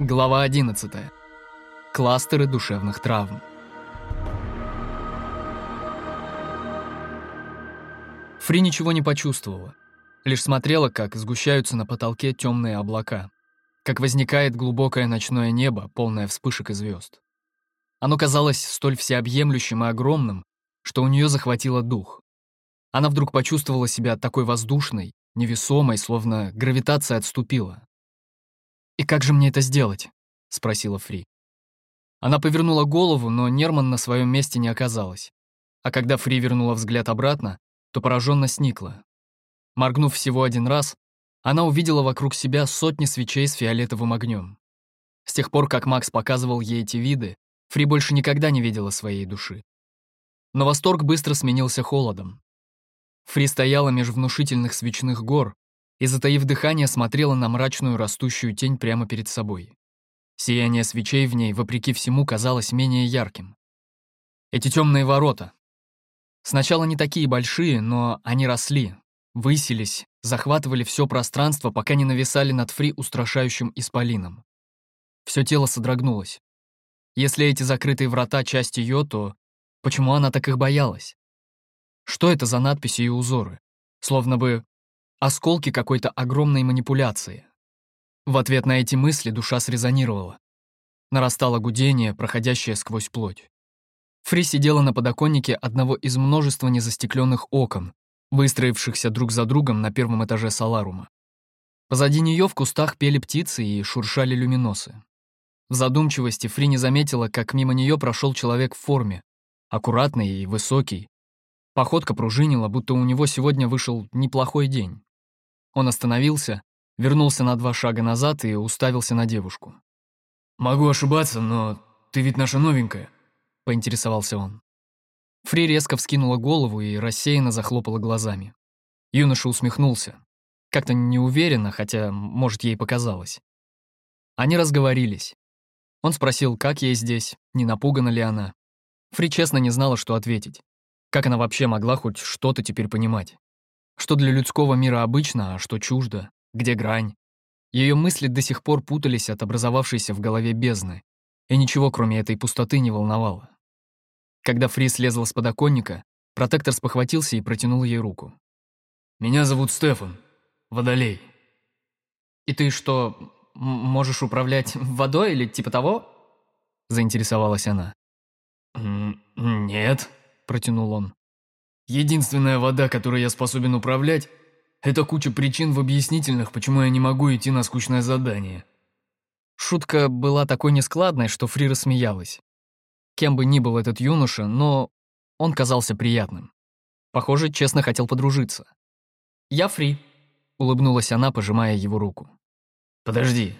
Глава 11. Кластеры душевных травм. Фри ничего не почувствовала, лишь смотрела, как сгущаются на потолке темные облака, как возникает глубокое ночное небо, полное вспышек и звезд. Оно казалось столь всеобъемлющим и огромным, что у нее захватило дух. Она вдруг почувствовала себя такой воздушной, невесомой, словно гравитация отступила. «И как же мне это сделать?» — спросила Фри. Она повернула голову, но Нерман на своем месте не оказалась. А когда Фри вернула взгляд обратно, то пораженно сникла. Моргнув всего один раз, она увидела вокруг себя сотни свечей с фиолетовым огнем. С тех пор, как Макс показывал ей эти виды, Фри больше никогда не видела своей души. Но восторг быстро сменился холодом. Фри стояла меж внушительных свечных гор, и, затаив дыхание, смотрела на мрачную растущую тень прямо перед собой. Сияние свечей в ней, вопреки всему, казалось менее ярким. Эти темные ворота. Сначала не такие большие, но они росли, высились, захватывали все пространство, пока не нависали над Фри устрашающим исполином. Все тело содрогнулось. Если эти закрытые врата — часть ее, то почему она так их боялась? Что это за надписи и узоры? Словно бы Осколки какой-то огромной манипуляции. В ответ на эти мысли душа срезонировала. Нарастало гудение, проходящее сквозь плоть. Фри сидела на подоконнике одного из множества незастекленных окон, выстроившихся друг за другом на первом этаже Саларума. Позади нее в кустах пели птицы и шуршали люминосы. В задумчивости Фри не заметила, как мимо нее прошел человек в форме, аккуратный и высокий. Походка пружинила, будто у него сегодня вышел неплохой день. Он остановился, вернулся на два шага назад и уставился на девушку. «Могу ошибаться, но ты ведь наша новенькая», — поинтересовался он. Фри резко вскинула голову и рассеянно захлопала глазами. Юноша усмехнулся. Как-то неуверенно, хотя, может, ей показалось. Они разговорились. Он спросил, как ей здесь, не напугана ли она. Фри честно не знала, что ответить. Как она вообще могла хоть что-то теперь понимать? Что для людского мира обычно, а что чуждо, где грань. Ее мысли до сих пор путались от образовавшейся в голове бездны, и ничего, кроме этой пустоты, не волновало. Когда Фри слезла с подоконника, протектор спохватился и протянул ей руку. «Меня зовут Стефан. Водолей». «И ты что, можешь управлять водой или типа того?» Заинтересовалась она. «Нет», — протянул он. Единственная вода, которой я способен управлять, это куча причин в объяснительных, почему я не могу идти на скучное задание. Шутка была такой нескладной, что Фри рассмеялась. Кем бы ни был этот юноша, но он казался приятным. Похоже, честно хотел подружиться. «Я Фри», — улыбнулась она, пожимая его руку. «Подожди».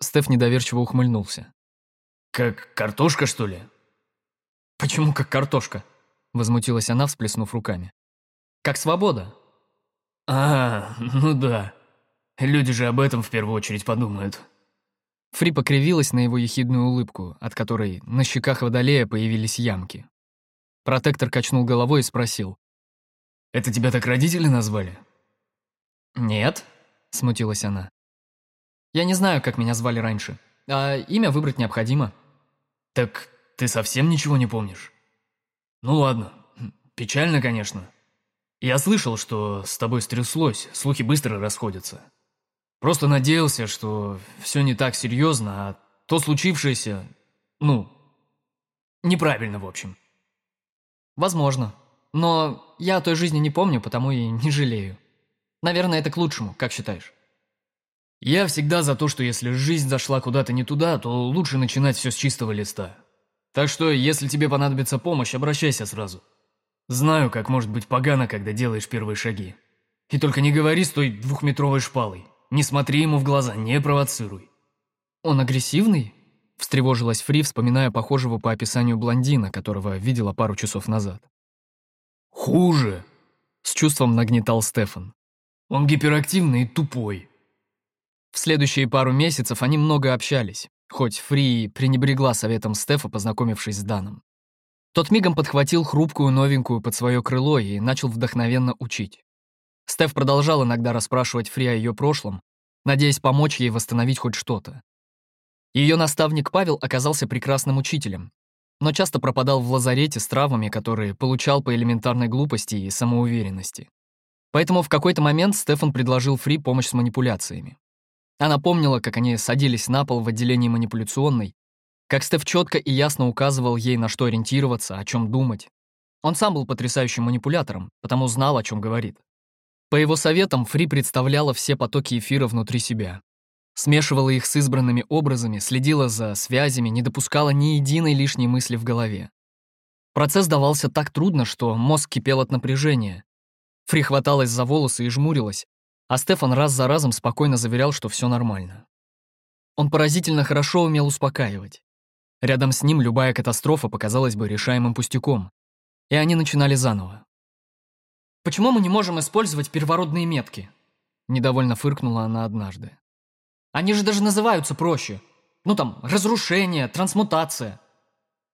Стеф недоверчиво ухмыльнулся. «Как картошка, что ли?» «Почему как картошка?» Возмутилась она, всплеснув руками. «Как свобода?» «А, ну да. Люди же об этом в первую очередь подумают». Фри покривилась на его ехидную улыбку, от которой на щеках водолея появились ямки. Протектор качнул головой и спросил. «Это тебя так родители назвали?» «Нет», — смутилась она. «Я не знаю, как меня звали раньше, а имя выбрать необходимо». «Так ты совсем ничего не помнишь?» Ну ладно, печально, конечно. Я слышал, что с тобой стряслось, слухи быстро расходятся. Просто надеялся, что все не так серьезно, а то случившееся, ну, неправильно, в общем. Возможно. Но я о той жизни не помню, потому и не жалею. Наверное, это к лучшему, как считаешь? Я всегда за то, что если жизнь зашла куда-то не туда, то лучше начинать все с чистого листа. Так что, если тебе понадобится помощь, обращайся сразу. Знаю, как может быть погано, когда делаешь первые шаги. И только не говори с той двухметровой шпалой. Не смотри ему в глаза, не провоцируй. Он агрессивный? Встревожилась Фри, вспоминая похожего по описанию блондина, которого видела пару часов назад. «Хуже!» — с чувством нагнетал Стефан. «Он гиперактивный и тупой». В следующие пару месяцев они много общались, хоть Фри пренебрегла советом Стефа, познакомившись с Даном. Тот мигом подхватил хрупкую новенькую под свое крыло и начал вдохновенно учить. Стеф продолжал иногда расспрашивать Фри о ее прошлом, надеясь помочь ей восстановить хоть что-то. Ее наставник Павел оказался прекрасным учителем, но часто пропадал в лазарете с травмами, которые получал по элементарной глупости и самоуверенности. Поэтому в какой-то момент Стефан предложил Фри помощь с манипуляциями. Она помнила, как они садились на пол в отделении манипуляционной, как Стеф четко и ясно указывал ей, на что ориентироваться, о чем думать. Он сам был потрясающим манипулятором, потому знал, о чем говорит. По его советам Фри представляла все потоки эфира внутри себя. Смешивала их с избранными образами, следила за связями, не допускала ни единой лишней мысли в голове. Процесс давался так трудно, что мозг кипел от напряжения. Фри хваталась за волосы и жмурилась, а Стефан раз за разом спокойно заверял, что все нормально. Он поразительно хорошо умел успокаивать. Рядом с ним любая катастрофа показалась бы решаемым пустяком, и они начинали заново. «Почему мы не можем использовать первородные метки?» Недовольно фыркнула она однажды. «Они же даже называются проще. Ну там, разрушение, трансмутация».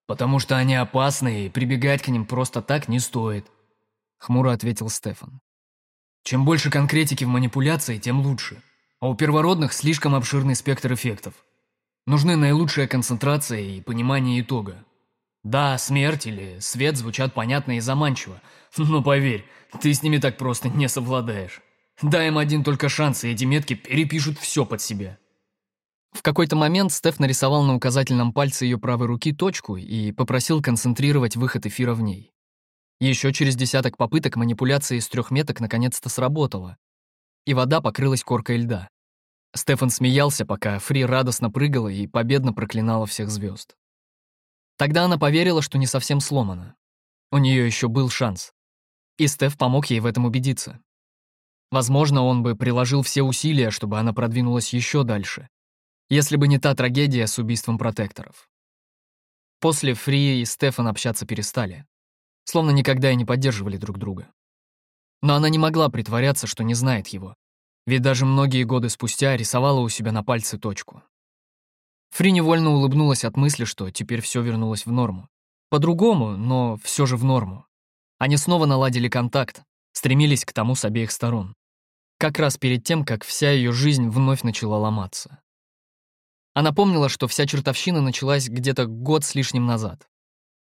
«Потому что они опасны, и прибегать к ним просто так не стоит», — хмуро ответил Стефан. Чем больше конкретики в манипуляции, тем лучше. А у первородных слишком обширный спектр эффектов. Нужны наилучшая концентрация и понимание итога. Да, смерть или свет звучат понятно и заманчиво, но поверь, ты с ними так просто не совладаешь. Дай им один только шанс, и эти метки перепишут все под себя. В какой-то момент Стеф нарисовал на указательном пальце ее правой руки точку и попросил концентрировать выход эфира в ней. Еще через десяток попыток манипуляция из трех меток наконец-то сработала, и вода покрылась коркой льда. Стефан смеялся, пока Фри радостно прыгала и победно проклинала всех звезд. Тогда она поверила, что не совсем сломана. У нее еще был шанс. И Стеф помог ей в этом убедиться. Возможно, он бы приложил все усилия, чтобы она продвинулась еще дальше, если бы не та трагедия с убийством протекторов. После Фри и Стефан общаться перестали словно никогда и не поддерживали друг друга. Но она не могла притворяться, что не знает его, ведь даже многие годы спустя рисовала у себя на пальце точку. Фри невольно улыбнулась от мысли, что теперь все вернулось в норму. По-другому, но все же в норму. Они снова наладили контакт, стремились к тому с обеих сторон. Как раз перед тем, как вся ее жизнь вновь начала ломаться. Она помнила, что вся чертовщина началась где-то год с лишним назад.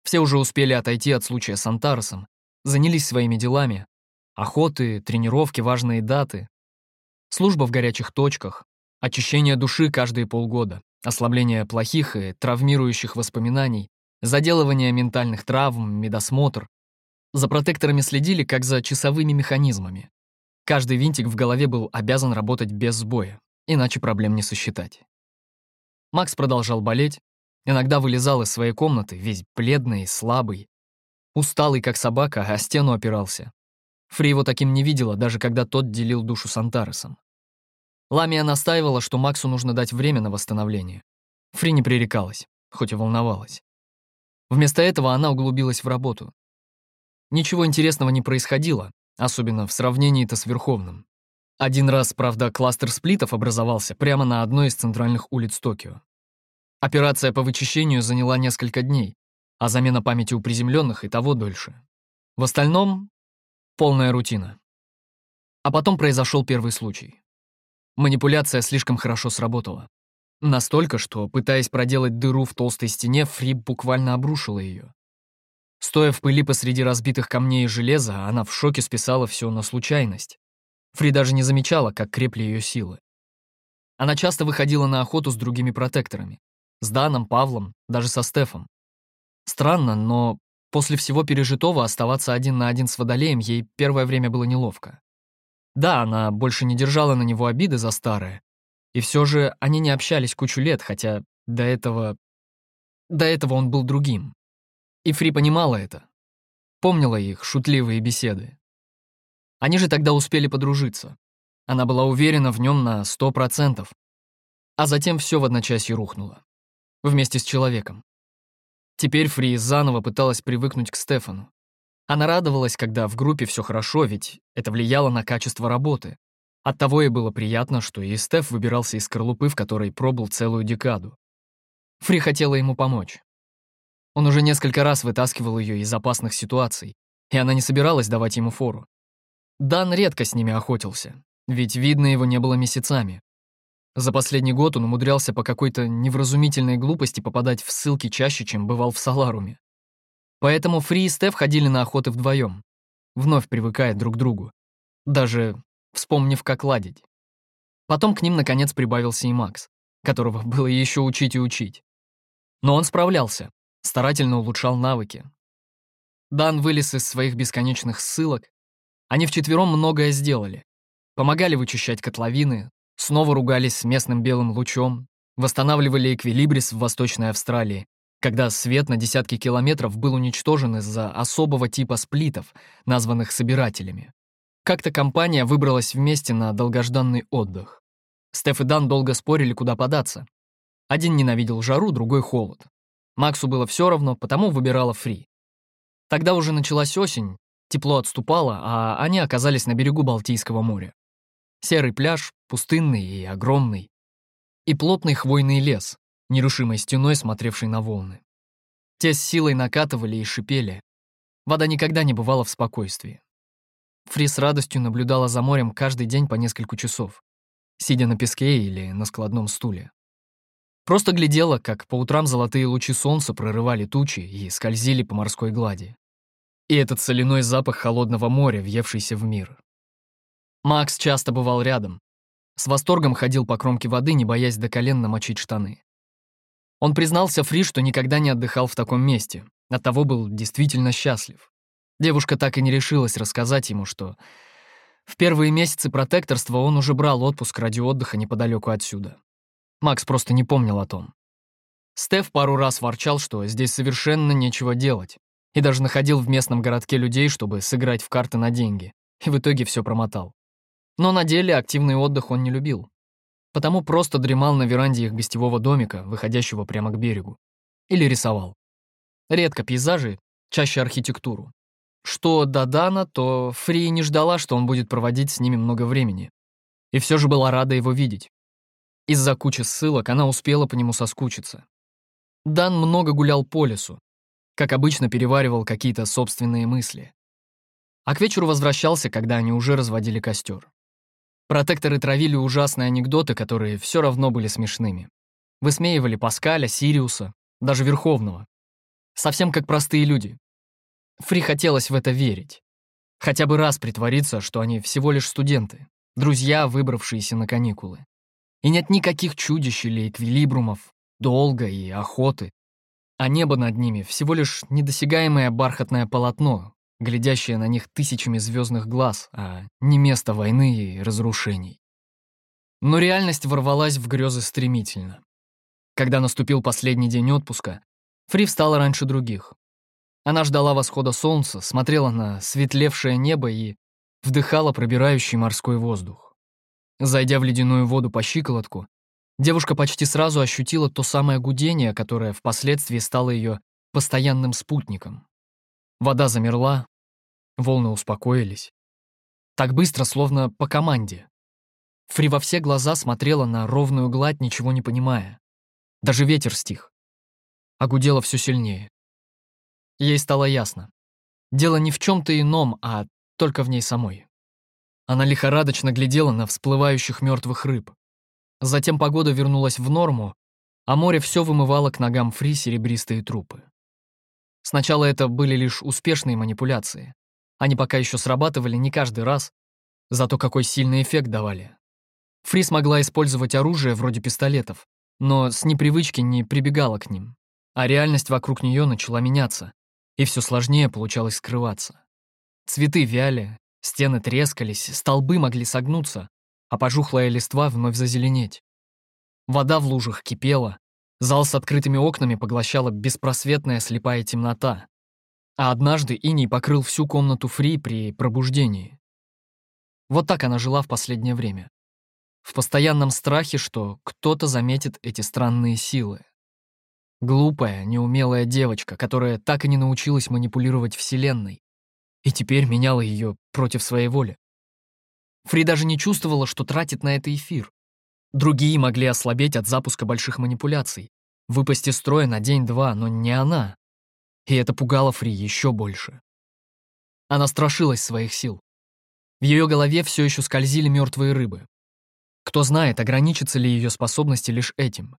Все уже успели отойти от случая с Антаресом, занялись своими делами. Охоты, тренировки, важные даты. Служба в горячих точках, очищение души каждые полгода, ослабление плохих и травмирующих воспоминаний, заделывание ментальных травм, медосмотр. За протекторами следили, как за часовыми механизмами. Каждый винтик в голове был обязан работать без сбоя, иначе проблем не сосчитать. Макс продолжал болеть, Иногда вылезал из своей комнаты, весь бледный и слабый. Усталый, как собака, а стену опирался. Фри его таким не видела, даже когда тот делил душу с Антаресом. Ламия настаивала, что Максу нужно дать время на восстановление. Фри не пререкалась, хоть и волновалась. Вместо этого она углубилась в работу. Ничего интересного не происходило, особенно в сравнении-то с Верховным. Один раз, правда, кластер сплитов образовался прямо на одной из центральных улиц Токио. Операция по вычищению заняла несколько дней, а замена памяти у приземленных и того дольше. В остальном — полная рутина. А потом произошел первый случай. Манипуляция слишком хорошо сработала. Настолько, что, пытаясь проделать дыру в толстой стене, Фрип буквально обрушила ее. Стоя в пыли посреди разбитых камней и железа, она в шоке списала все на случайность. Фри даже не замечала, как крепли ее силы. Она часто выходила на охоту с другими протекторами, с Даном, Павлом, даже со Стефом. Странно, но после всего пережитого оставаться один на один с Водолеем ей первое время было неловко. Да, она больше не держала на него обиды за старое, и все же они не общались кучу лет, хотя до этого... До этого он был другим. И Фри понимала это. Помнила их шутливые беседы. Они же тогда успели подружиться. Она была уверена в нем на сто процентов. А затем все в одночасье рухнуло вместе с человеком. Теперь Фри заново пыталась привыкнуть к Стефану. Она радовалась, когда в группе все хорошо, ведь это влияло на качество работы. Оттого и было приятно, что и Стеф выбирался из скорлупы, в которой пробыл целую декаду. Фри хотела ему помочь. Он уже несколько раз вытаскивал ее из опасных ситуаций, и она не собиралась давать ему фору. Дан редко с ними охотился, ведь видно его не было месяцами. За последний год он умудрялся по какой-то невразумительной глупости попадать в ссылки чаще, чем бывал в Саларуме. Поэтому Фри и Стеф ходили на охоты вдвоем, вновь привыкая друг к другу, даже вспомнив, как ладить. Потом к ним, наконец, прибавился и Макс, которого было еще учить и учить. Но он справлялся, старательно улучшал навыки. Дан вылез из своих бесконечных ссылок. Они вчетвером многое сделали. Помогали вычищать котловины, снова ругались с местным белым лучом, восстанавливали эквилибрис в Восточной Австралии, когда свет на десятки километров был уничтожен из-за особого типа сплитов, названных собирателями. Как-то компания выбралась вместе на долгожданный отдых. Стеф и Дан долго спорили, куда податься. Один ненавидел жару, другой — холод. Максу было все равно, потому выбирала Фри. Тогда уже началась осень, тепло отступало, а они оказались на берегу Балтийского моря. Серый пляж, пустынный и огромный. И плотный хвойный лес, нерушимой стеной смотревший на волны. Те с силой накатывали и шипели. Вода никогда не бывала в спокойствии. Фри с радостью наблюдала за морем каждый день по несколько часов, сидя на песке или на складном стуле. Просто глядела, как по утрам золотые лучи солнца прорывали тучи и скользили по морской глади. И этот соляной запах холодного моря, въевшийся в мир. Макс часто бывал рядом. С восторгом ходил по кромке воды, не боясь до колен намочить штаны. Он признался Фри, что никогда не отдыхал в таком месте, оттого был действительно счастлив. Девушка так и не решилась рассказать ему, что в первые месяцы протекторства он уже брал отпуск ради отдыха неподалеку отсюда. Макс просто не помнил о том. Стеф пару раз ворчал, что здесь совершенно нечего делать, и даже находил в местном городке людей, чтобы сыграть в карты на деньги, и в итоге все промотал. Но на деле активный отдых он не любил, потому просто дремал на веранде их гостевого домика, выходящего прямо к берегу. Или рисовал. Редко пейзажи, чаще архитектуру. Что до Дана, то Фри не ждала, что он будет проводить с ними много времени. И все же была рада его видеть. Из-за кучи ссылок она успела по нему соскучиться. Дан много гулял по лесу, как обычно переваривал какие-то собственные мысли. А к вечеру возвращался, когда они уже разводили костер. Протекторы травили ужасные анекдоты, которые все равно были смешными. Высмеивали Паскаля, Сириуса, даже Верховного. Совсем как простые люди, Фри хотелось в это верить. Хотя бы раз притвориться, что они всего лишь студенты, друзья, выбравшиеся на каникулы. И нет никаких чудищ или эквилибрумов, долга и охоты. А небо над ними всего лишь недосягаемое бархатное полотно, глядящее на них тысячами звездных глаз, а не место войны и разрушений. Но реальность ворвалась в грезы стремительно. Когда наступил последний день отпуска, Фри встала раньше других, она ждала восхода солнца, смотрела на светлевшее небо и вдыхала пробирающий морской воздух. Зайдя в ледяную воду по щиколотку, девушка почти сразу ощутила то самое гудение, которое впоследствии стало ее постоянным спутником. Вода замерла, волны успокоились. Так быстро, словно по команде. Фри во все глаза смотрела на ровную гладь, ничего не понимая. Даже ветер стих. А гудело все сильнее. Ей стало ясно. Дело не в чем-то ином, а только в ней самой. Она лихорадочно глядела на всплывающих мертвых рыб. Затем погода вернулась в норму, а море все вымывало к ногам Фри серебристые трупы. Сначала это были лишь успешные манипуляции. Они пока еще срабатывали не каждый раз, зато какой сильный эффект давали. Фри смогла использовать оружие вроде пистолетов, но с непривычки не прибегала к ним, а реальность вокруг нее начала меняться, и все сложнее получалось скрываться. Цветы вяли, стены трескались, столбы могли согнуться, а пожухлая листва вновь зазеленеть. Вода в лужах кипела, зал с открытыми окнами поглощала беспросветная слепая темнота, а однажды иней покрыл всю комнату Фри при пробуждении. Вот так она жила в последнее время. В постоянном страхе, что кто-то заметит эти странные силы. Глупая, неумелая девочка, которая так и не научилась манипулировать Вселенной, и теперь меняла ее против своей воли. Фри даже не чувствовала, что тратит на это эфир. Другие могли ослабеть от запуска больших манипуляций, выпасть из строя на день-два, но не она. И это пугало Фри еще больше. Она страшилась своих сил. В ее голове все еще скользили мертвые рыбы. Кто знает, ограничатся ли ее способности лишь этим.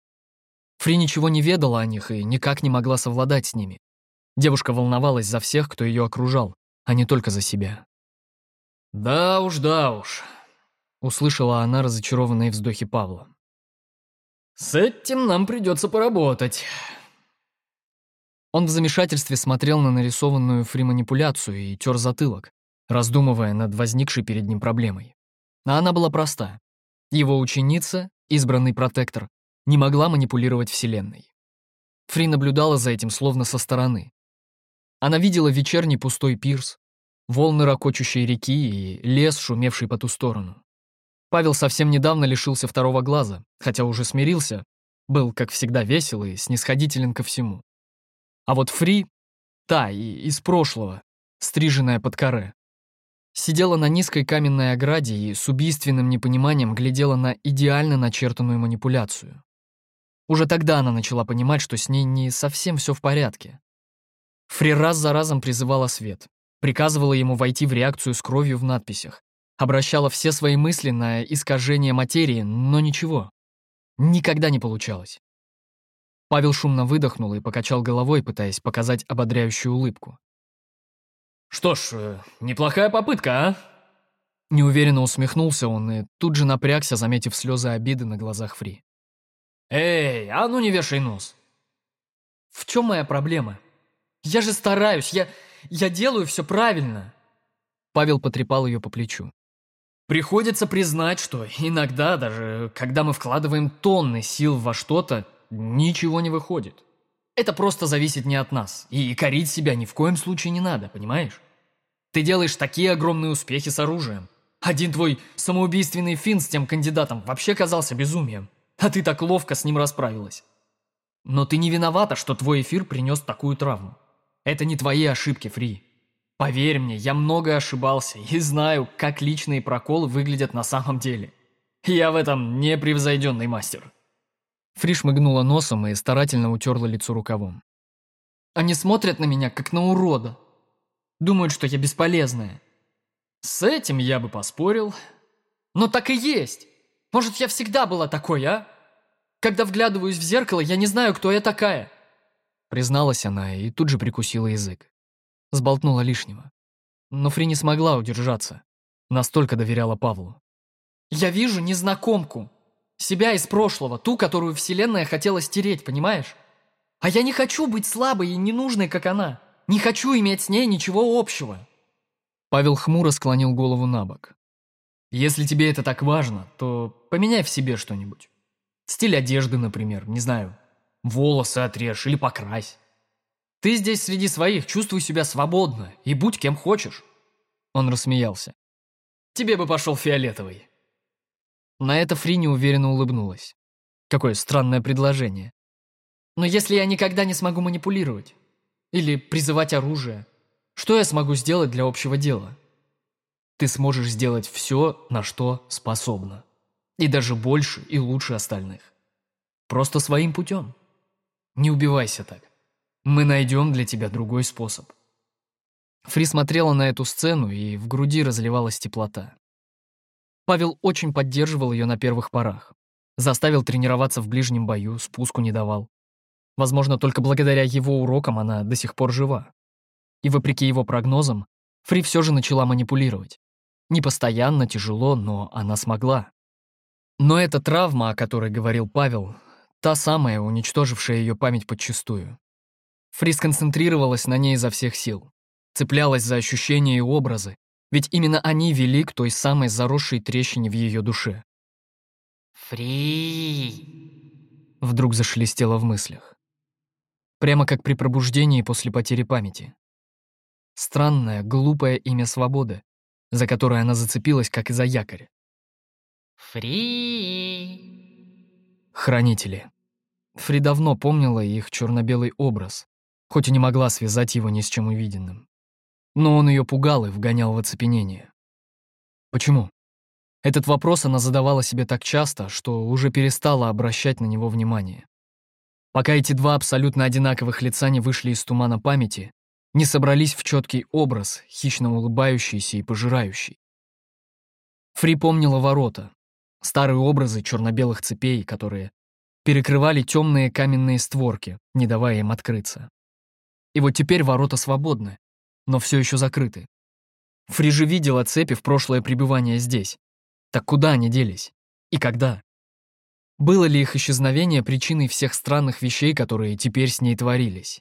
Фри ничего не ведала о них и никак не могла совладать с ними. Девушка волновалась за всех, кто ее окружал, а не только за себя. «Да уж, да уж», — услышала она разочарованные вздохи Павла. «С этим нам придется поработать». Он в замешательстве смотрел на нарисованную фри-манипуляцию и тер затылок, раздумывая над возникшей перед ним проблемой. А она была проста. Его ученица, избранный протектор, не могла манипулировать Вселенной. Фри наблюдала за этим словно со стороны. Она видела вечерний пустой пирс, волны ракочущей реки и лес, шумевший по ту сторону. Павел совсем недавно лишился второго глаза, хотя уже смирился, был, как всегда, весел и снисходителен ко всему. А вот Фри, та и из прошлого, стриженная под коре, сидела на низкой каменной ограде и с убийственным непониманием глядела на идеально начертанную манипуляцию. Уже тогда она начала понимать, что с ней не совсем все в порядке. Фри раз за разом призывала свет, приказывала ему войти в реакцию с кровью в надписях, обращала все свои мысли на искажение материи, но ничего. Никогда не получалось. Павел шумно выдохнул и покачал головой, пытаясь показать ободряющую улыбку. «Что ж, э, неплохая попытка, а?» Неуверенно усмехнулся он и тут же напрягся, заметив слезы обиды на глазах Фри. «Эй, а ну не вешай нос!» «В чем моя проблема? Я же стараюсь, я, я делаю все правильно!» Павел потрепал ее по плечу. «Приходится признать, что иногда, даже когда мы вкладываем тонны сил во что-то, ничего не выходит. Это просто зависит не от нас, и корить себя ни в коем случае не надо, понимаешь? Ты делаешь такие огромные успехи с оружием. Один твой самоубийственный фин с тем кандидатом вообще казался безумием, а ты так ловко с ним расправилась. Но ты не виновата, что твой эфир принес такую травму. Это не твои ошибки, Фри. Поверь мне, я много ошибался и знаю, как личные проколы выглядят на самом деле. Я в этом непревзойденный мастер. Фри шмыгнула носом и старательно утерла лицо рукавом. «Они смотрят на меня, как на урода. Думают, что я бесполезная». «С этим я бы поспорил». «Но так и есть. Может, я всегда была такой, а? Когда вглядываюсь в зеркало, я не знаю, кто я такая». Призналась она и тут же прикусила язык. Сболтнула лишнего. Но Фри не смогла удержаться. Настолько доверяла Павлу. «Я вижу незнакомку», себя из прошлого, ту, которую Вселенная хотела стереть, понимаешь? А я не хочу быть слабой и ненужной, как она. Не хочу иметь с ней ничего общего. Павел хмуро склонил голову на бок. Если тебе это так важно, то поменяй в себе что-нибудь. Стиль одежды, например, не знаю. Волосы отрежь или покрась. Ты здесь среди своих, чувствуй себя свободно и будь кем хочешь. Он рассмеялся. Тебе бы пошел фиолетовый. На это Фри неуверенно улыбнулась. Какое странное предложение. Но если я никогда не смогу манипулировать? Или призывать оружие? Что я смогу сделать для общего дела? Ты сможешь сделать все, на что способна. И даже больше и лучше остальных. Просто своим путем. Не убивайся так. Мы найдем для тебя другой способ. Фри смотрела на эту сцену, и в груди разливалась теплота. Павел очень поддерживал ее на первых порах. Заставил тренироваться в ближнем бою, спуску не давал. Возможно, только благодаря его урокам она до сих пор жива. И вопреки его прогнозам, Фри все же начала манипулировать. Не постоянно, тяжело, но она смогла. Но эта травма, о которой говорил Павел, та самая, уничтожившая ее память подчистую. Фри сконцентрировалась на ней изо всех сил, цеплялась за ощущения и образы, ведь именно они вели к той самой заросшей трещине в ее душе. «Фри!» Вдруг зашелестело в мыслях. Прямо как при пробуждении после потери памяти. Странное, глупое имя свободы, за которое она зацепилась, как и за якорь. «Фри!» Хранители. Фри давно помнила их черно-белый образ, хоть и не могла связать его ни с чем увиденным но он ее пугал и вгонял в оцепенение. Почему? Этот вопрос она задавала себе так часто, что уже перестала обращать на него внимание. Пока эти два абсолютно одинаковых лица не вышли из тумана памяти, не собрались в четкий образ, хищно улыбающийся и пожирающий. Фри помнила ворота, Старые образы черно-белых цепей, которые перекрывали темные каменные створки, не давая им открыться. И вот теперь ворота свободны, но все еще закрыты. Фри же видела цепи в прошлое пребывание здесь. Так куда они делись? И когда? Было ли их исчезновение причиной всех странных вещей, которые теперь с ней творились?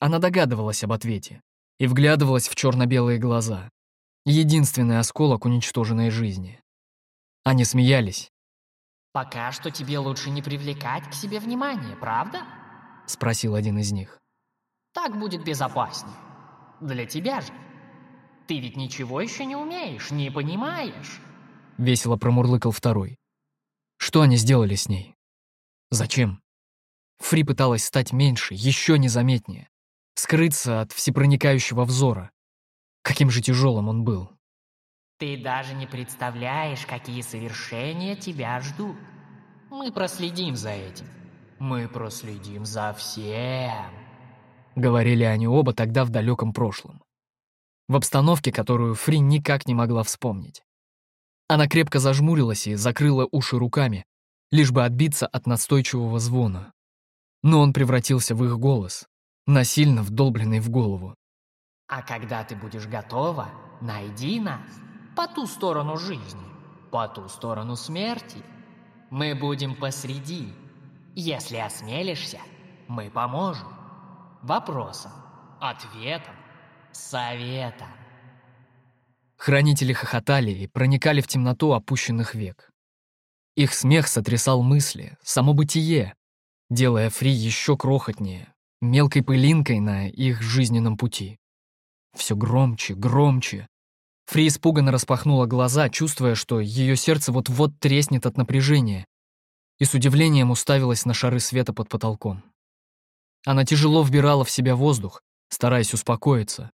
Она догадывалась об ответе и вглядывалась в черно-белые глаза. Единственный осколок уничтоженной жизни. Они смеялись. «Пока что тебе лучше не привлекать к себе внимание, правда?» — спросил один из них. «Так будет безопаснее. Для тебя же. Ты ведь ничего еще не умеешь, не понимаешь?» Весело промурлыкал второй. Что они сделали с ней? Зачем? Фри пыталась стать меньше, еще незаметнее, скрыться от всепроникающего взора. Каким же тяжелым он был. Ты даже не представляешь, какие совершения тебя ждут. Мы проследим за этим. Мы проследим за всем. Говорили они оба тогда в далеком прошлом. В обстановке, которую Фри никак не могла вспомнить. Она крепко зажмурилась и закрыла уши руками, лишь бы отбиться от настойчивого звона. Но он превратился в их голос, насильно вдолбленный в голову. «А когда ты будешь готова, найди нас по ту сторону жизни, по ту сторону смерти. Мы будем посреди. Если осмелишься, мы поможем. Вопросом, ответом, советом. Хранители хохотали и проникали в темноту опущенных век. Их смех сотрясал мысли, само бытие, делая Фри еще крохотнее, мелкой пылинкой на их жизненном пути. Все громче, громче, Фри испуганно распахнула глаза, чувствуя, что ее сердце вот-вот треснет от напряжения, и с удивлением уставилась на шары света под потолком. Она тяжело вбирала в себя воздух, стараясь успокоиться.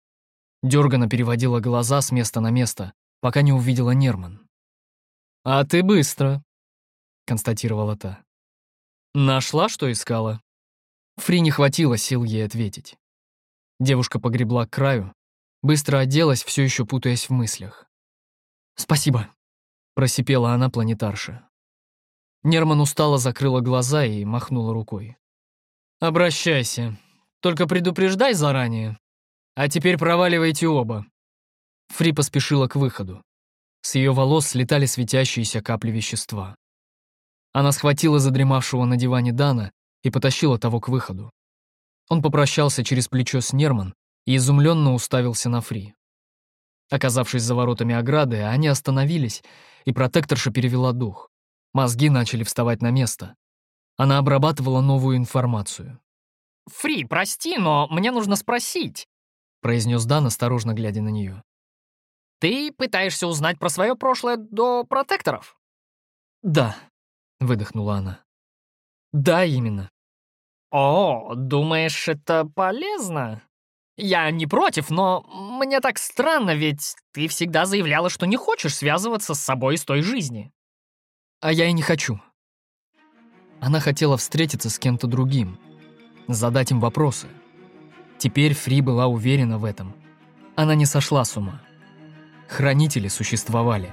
Дёрганно переводила глаза с места на место, пока не увидела Нерман. «А ты быстро», — констатировала та. «Нашла, что искала?» Фри не хватило сил ей ответить. Девушка погребла к краю, Быстро оделась, все еще путаясь в мыслях. «Спасибо», — просипела она планетарша. Нерман устало закрыла глаза и махнула рукой. «Обращайся. Только предупреждай заранее. А теперь проваливайте оба». Фри поспешила к выходу. С ее волос слетали светящиеся капли вещества. Она схватила задремавшего на диване Дана и потащила того к выходу. Он попрощался через плечо с Нерман и изумленно уставился на Фри. Оказавшись за воротами ограды, они остановились, и протекторша перевела дух. Мозги начали вставать на место. Она обрабатывала новую информацию. «Фри, прости, но мне нужно спросить», — произнес Дан, осторожно глядя на нее. «Ты пытаешься узнать про свое прошлое до протекторов?» «Да», — выдохнула она. «Да, именно». «О, думаешь, это полезно?» Я не против, но мне так странно, ведь ты всегда заявляла, что не хочешь связываться с собой из той жизни. А я и не хочу. Она хотела встретиться с кем-то другим, задать им вопросы. Теперь Фри была уверена в этом. Она не сошла с ума. Хранители существовали,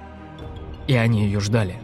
и они ее ждали.